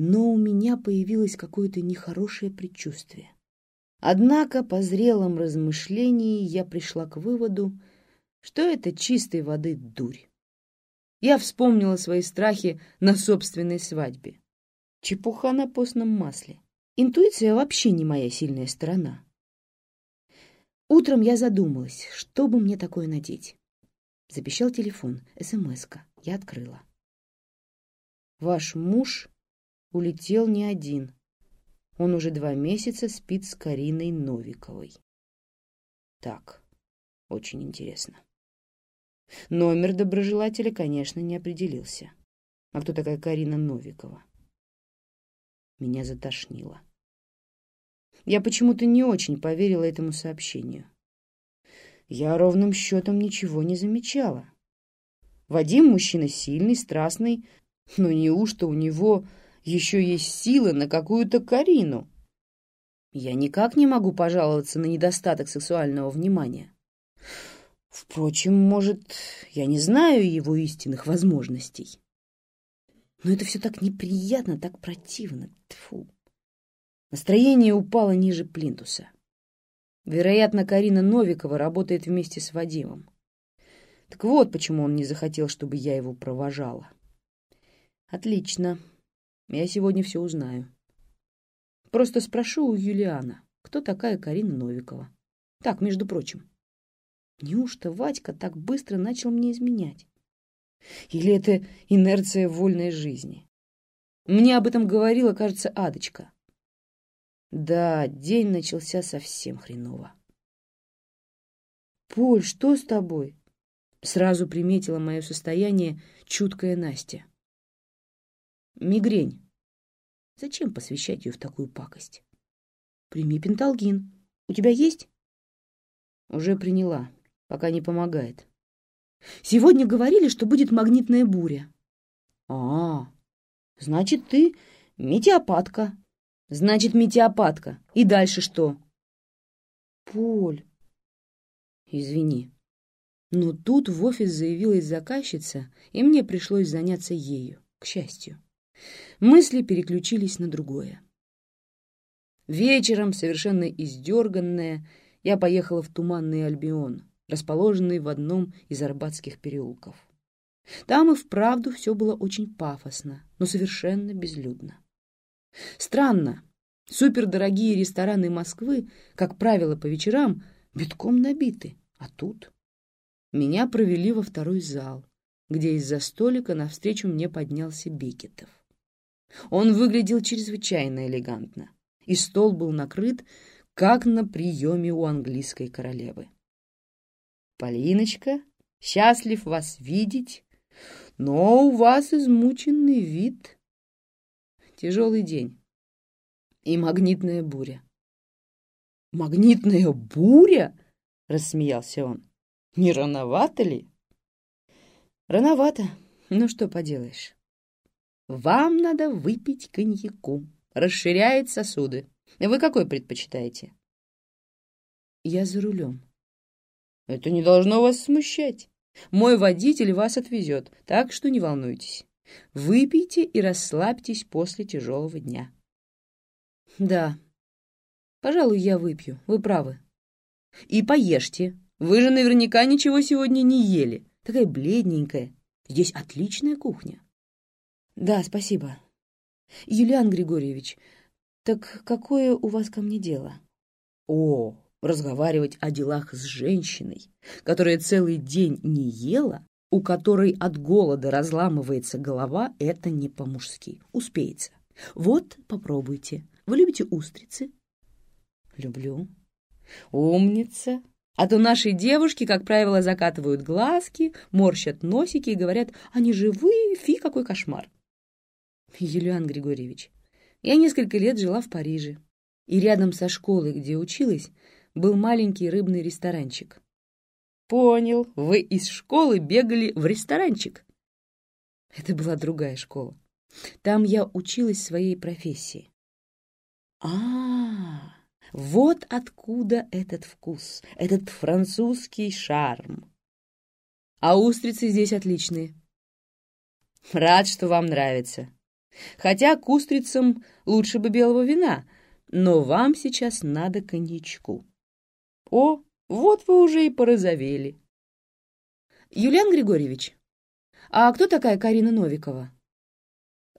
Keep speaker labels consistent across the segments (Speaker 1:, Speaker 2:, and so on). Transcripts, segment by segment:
Speaker 1: но у меня появилось какое-то нехорошее предчувствие. Однако по зрелом размышлении я пришла к выводу, что это чистой воды дурь. Я вспомнила свои страхи на собственной свадьбе. Чепуха на постном масле. Интуиция вообще не моя сильная сторона. Утром я задумалась, что бы мне такое надеть. Запищал телефон, СМС-ка. Я открыла. Ваш муж улетел не один. Он уже два месяца спит с Кариной Новиковой. Так, очень интересно. Номер доброжелателя, конечно, не определился. А кто такая Карина Новикова? Меня затошнило. Я почему-то не очень поверила этому сообщению. Я ровным счетом ничего не замечала. Вадим мужчина сильный, страстный, но неужто у него еще есть силы на какую-то Карину? Я никак не могу пожаловаться на недостаток сексуального внимания. Впрочем, может, я не знаю его истинных возможностей. Но это все так неприятно, так противно. Тьфу. Настроение упало ниже плинтуса. Вероятно, Карина Новикова работает вместе с Вадимом. Так вот, почему он не захотел, чтобы я его провожала. Отлично. Я сегодня все узнаю. Просто спрошу у Юлиана, кто такая Карина Новикова. Так, между прочим. Неужто Вадька так быстро начал мне изменять? Или это инерция вольной жизни? Мне об этом говорила, кажется, Адочка. Да, день начался совсем хреново. «Поль, что с тобой?» Сразу приметила мое состояние чуткая Настя. «Мигрень. Зачем посвящать ее в такую пакость? Прими пенталгин. У тебя есть?» «Уже приняла. Пока не помогает». «Сегодня говорили, что будет магнитная буря». «А, значит, ты метеопатка», Значит, метеопатка. И дальше что? Поль. Извини. Но тут в офис заявилась заказчица, и мне пришлось заняться ею, к счастью. Мысли переключились на другое. Вечером, совершенно издерганная, я поехала в Туманный Альбион, расположенный в одном из арбатских переулков. Там и вправду все было очень пафосно, но совершенно безлюдно. Странно, супердорогие рестораны Москвы, как правило, по вечерам битком набиты, а тут... Меня провели во второй зал, где из-за столика навстречу мне поднялся Бекетов. Он выглядел чрезвычайно элегантно, и стол был накрыт, как на приеме у английской королевы. «Полиночка, счастлив вас видеть, но у вас измученный вид», Тяжелый день. И магнитная буря. «Магнитная буря?» — рассмеялся он. «Не рановато ли?» «Рановато. Ну что поделаешь. Вам надо выпить коньяку. Расширяет сосуды. Вы какой предпочитаете?» «Я за рулем». «Это не должно вас смущать. Мой водитель вас отвезет, так что не волнуйтесь. Выпейте и расслабьтесь после тяжелого дня. Да, пожалуй, я выпью, вы правы. И поешьте. Вы же наверняка ничего сегодня не ели. Такая бледненькая. Здесь отличная кухня. Да, спасибо. Юлиан Григорьевич, так какое у вас ко мне дело? О, разговаривать о делах с женщиной, которая целый день не ела, у которой от голода разламывается голова, это не по-мужски. Успеется. Вот, попробуйте. Вы любите устрицы? Люблю. Умница. А то наши девушки, как правило, закатывают глазки, морщат носики и говорят, они живые, фи, какой кошмар. Юлиан Григорьевич, я несколько лет жила в Париже, и рядом со школой, где училась, был маленький рыбный ресторанчик. Понял, вы из школы бегали в ресторанчик. Это была другая школа. Там я училась своей профессии. А, -а, а, вот откуда этот вкус, этот французский шарм. А устрицы здесь отличные. Рад, что вам нравится. Хотя к устрицам лучше бы белого вина, но вам сейчас надо коньячку. О, вот вы уже и порозовели. Юлиан Григорьевич, а кто такая Карина Новикова?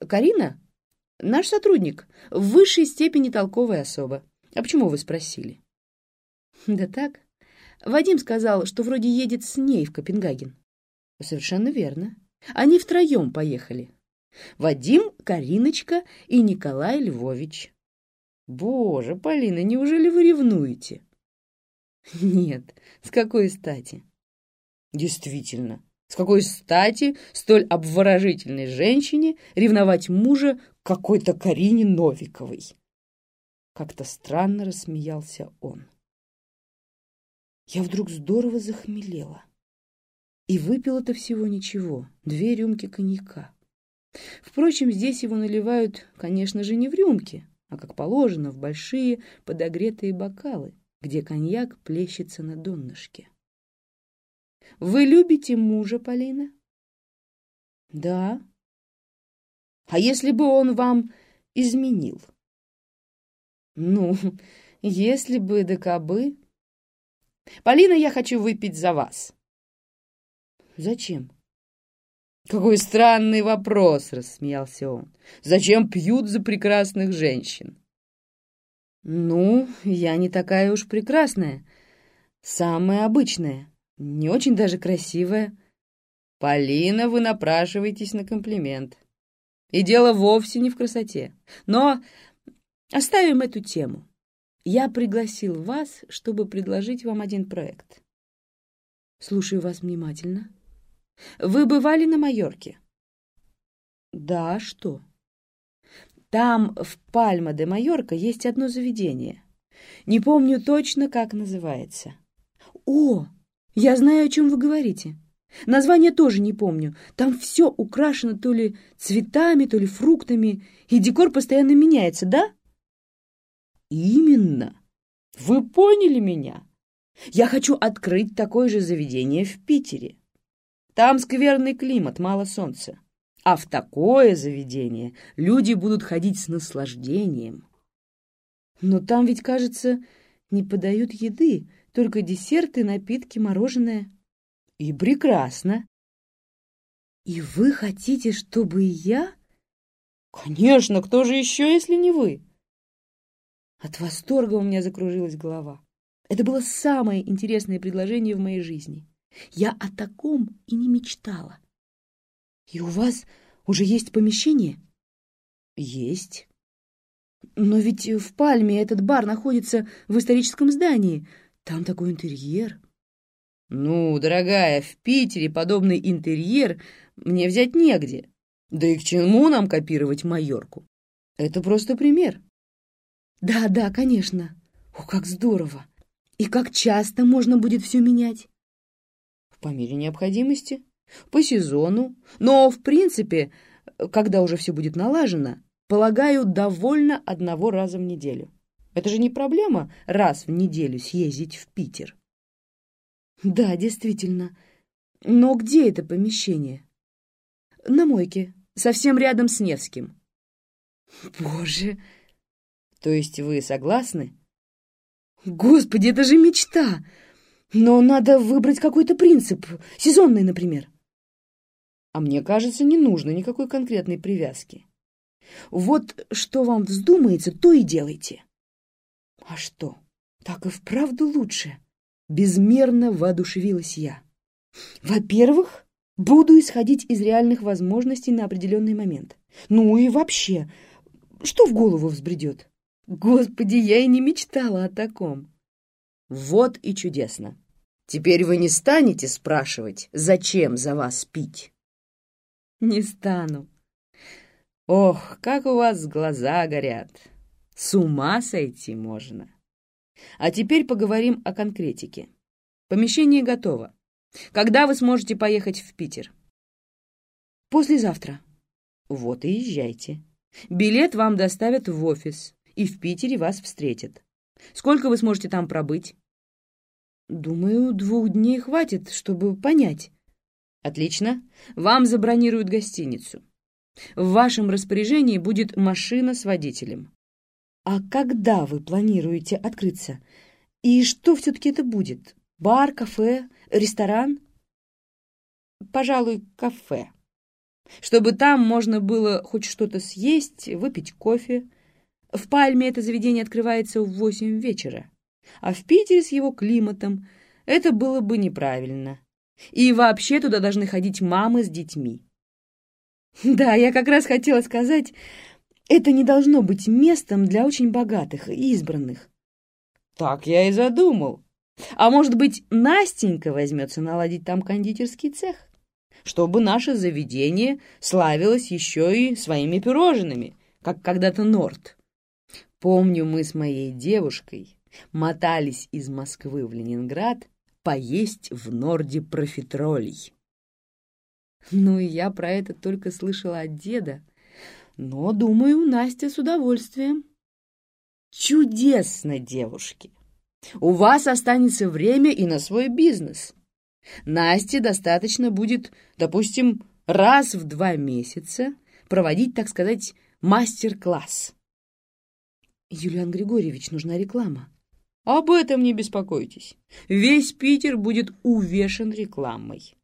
Speaker 1: Карина? Наш сотрудник, в высшей степени толковая особа. А почему вы спросили? Да так. Вадим сказал, что вроде едет с ней в Копенгаген. Совершенно верно. Они втроем поехали. Вадим, Кариночка и Николай Львович. Боже, Полина, неужели вы ревнуете? Нет, с какой стати? Действительно, с какой стати столь обворожительной женщине ревновать мужа какой-то Карине Новиковой? Как-то странно рассмеялся он. Я вдруг здорово захмелела. И выпила-то всего ничего, две рюмки коньяка. Впрочем, здесь его наливают, конечно же, не в рюмки, а, как положено, в большие подогретые бокалы, где коньяк плещется на донышке. «Вы любите мужа, Полина?» «Да». «А если бы он вам изменил?» «Ну, если бы да кабы...» «Полина, я хочу выпить за вас». Зачем? Какой странный вопрос, рассмеялся он. Зачем пьют за прекрасных женщин? Ну, я не такая уж прекрасная. Самая обычная, не очень даже красивая. Полина, вы напрашиваетесь на комплимент. И дело вовсе не в красоте. Но оставим эту тему. Я пригласил вас, чтобы предложить вам один проект. Слушаю вас внимательно. Вы бывали на Майорке? Да, что? Там, в Пальма де Майорка, есть одно заведение. Не помню точно, как называется. О, я знаю, о чем вы говорите. Название тоже не помню. Там все украшено то ли цветами, то ли фруктами, и декор постоянно меняется, да? Именно. Вы поняли меня? Я хочу открыть такое же заведение в Питере. Там скверный климат, мало солнца. А в такое заведение люди будут ходить с наслаждением. Но там ведь, кажется, не подают еды, только десерты, напитки, мороженое. И прекрасно. И вы хотите, чтобы я... Конечно, кто же еще, если не вы? От восторга у меня закружилась голова. Это было самое интересное предложение в моей жизни. Я о таком и не мечтала. И у вас уже есть помещение? Есть. Но ведь в Пальме этот бар находится в историческом здании. Там такой интерьер. Ну, дорогая, в Питере подобный интерьер мне взять негде. Да и к чему нам копировать Майорку? Это просто пример. Да, да, конечно. О, как здорово! И как часто можно будет все менять? По мере необходимости, по сезону, но, в принципе, когда уже все будет налажено, полагаю, довольно одного раза в неделю. Это же не проблема раз в неделю съездить в Питер. Да, действительно. Но где это помещение? На мойке, совсем рядом с Невским. Боже! То есть вы согласны? Господи, это же мечта! Но надо выбрать какой-то принцип, сезонный, например. А мне кажется, не нужно никакой конкретной привязки. Вот что вам вздумается, то и делайте. А что, так и вправду лучше? Безмерно воодушевилась я. Во-первых, буду исходить из реальных возможностей на определенный момент. Ну и вообще, что в голову взбредет? Господи, я и не мечтала о таком. Вот и чудесно. Теперь вы не станете спрашивать, зачем за вас пить? Не стану. Ох, как у вас глаза горят. С ума сойти можно. А теперь поговорим о конкретике. Помещение готово. Когда вы сможете поехать в Питер? Послезавтра. Вот и езжайте. Билет вам доставят в офис, и в Питере вас встретят. Сколько вы сможете там пробыть? Думаю, двух дней хватит, чтобы понять. Отлично. Вам забронируют гостиницу. В вашем распоряжении будет машина с водителем. А когда вы планируете открыться? И что все-таки это будет? Бар, кафе, ресторан? Пожалуй, кафе. Чтобы там можно было хоть что-то съесть, выпить кофе. В Пальме это заведение открывается в восемь вечера. А в Питере с его климатом это было бы неправильно. И вообще туда должны ходить мамы с детьми. Да, я как раз хотела сказать, это не должно быть местом для очень богатых и избранных. Так я и задумал. А может быть, Настенька возьмется наладить там кондитерский цех? Чтобы наше заведение славилось еще и своими пирожными, как когда-то Норт. Помню, мы с моей девушкой мотались из Москвы в Ленинград поесть в Норде профитролей. Ну и я про это только слышала от деда, но, думаю, Настя с удовольствием. Чудесно, девушки! У вас останется время и на свой бизнес. Насте достаточно будет, допустим, раз в два месяца проводить, так сказать, мастер-класс. Юлиан Григорьевич, нужна реклама. Об этом не беспокойтесь. Весь Питер будет увешан рекламой.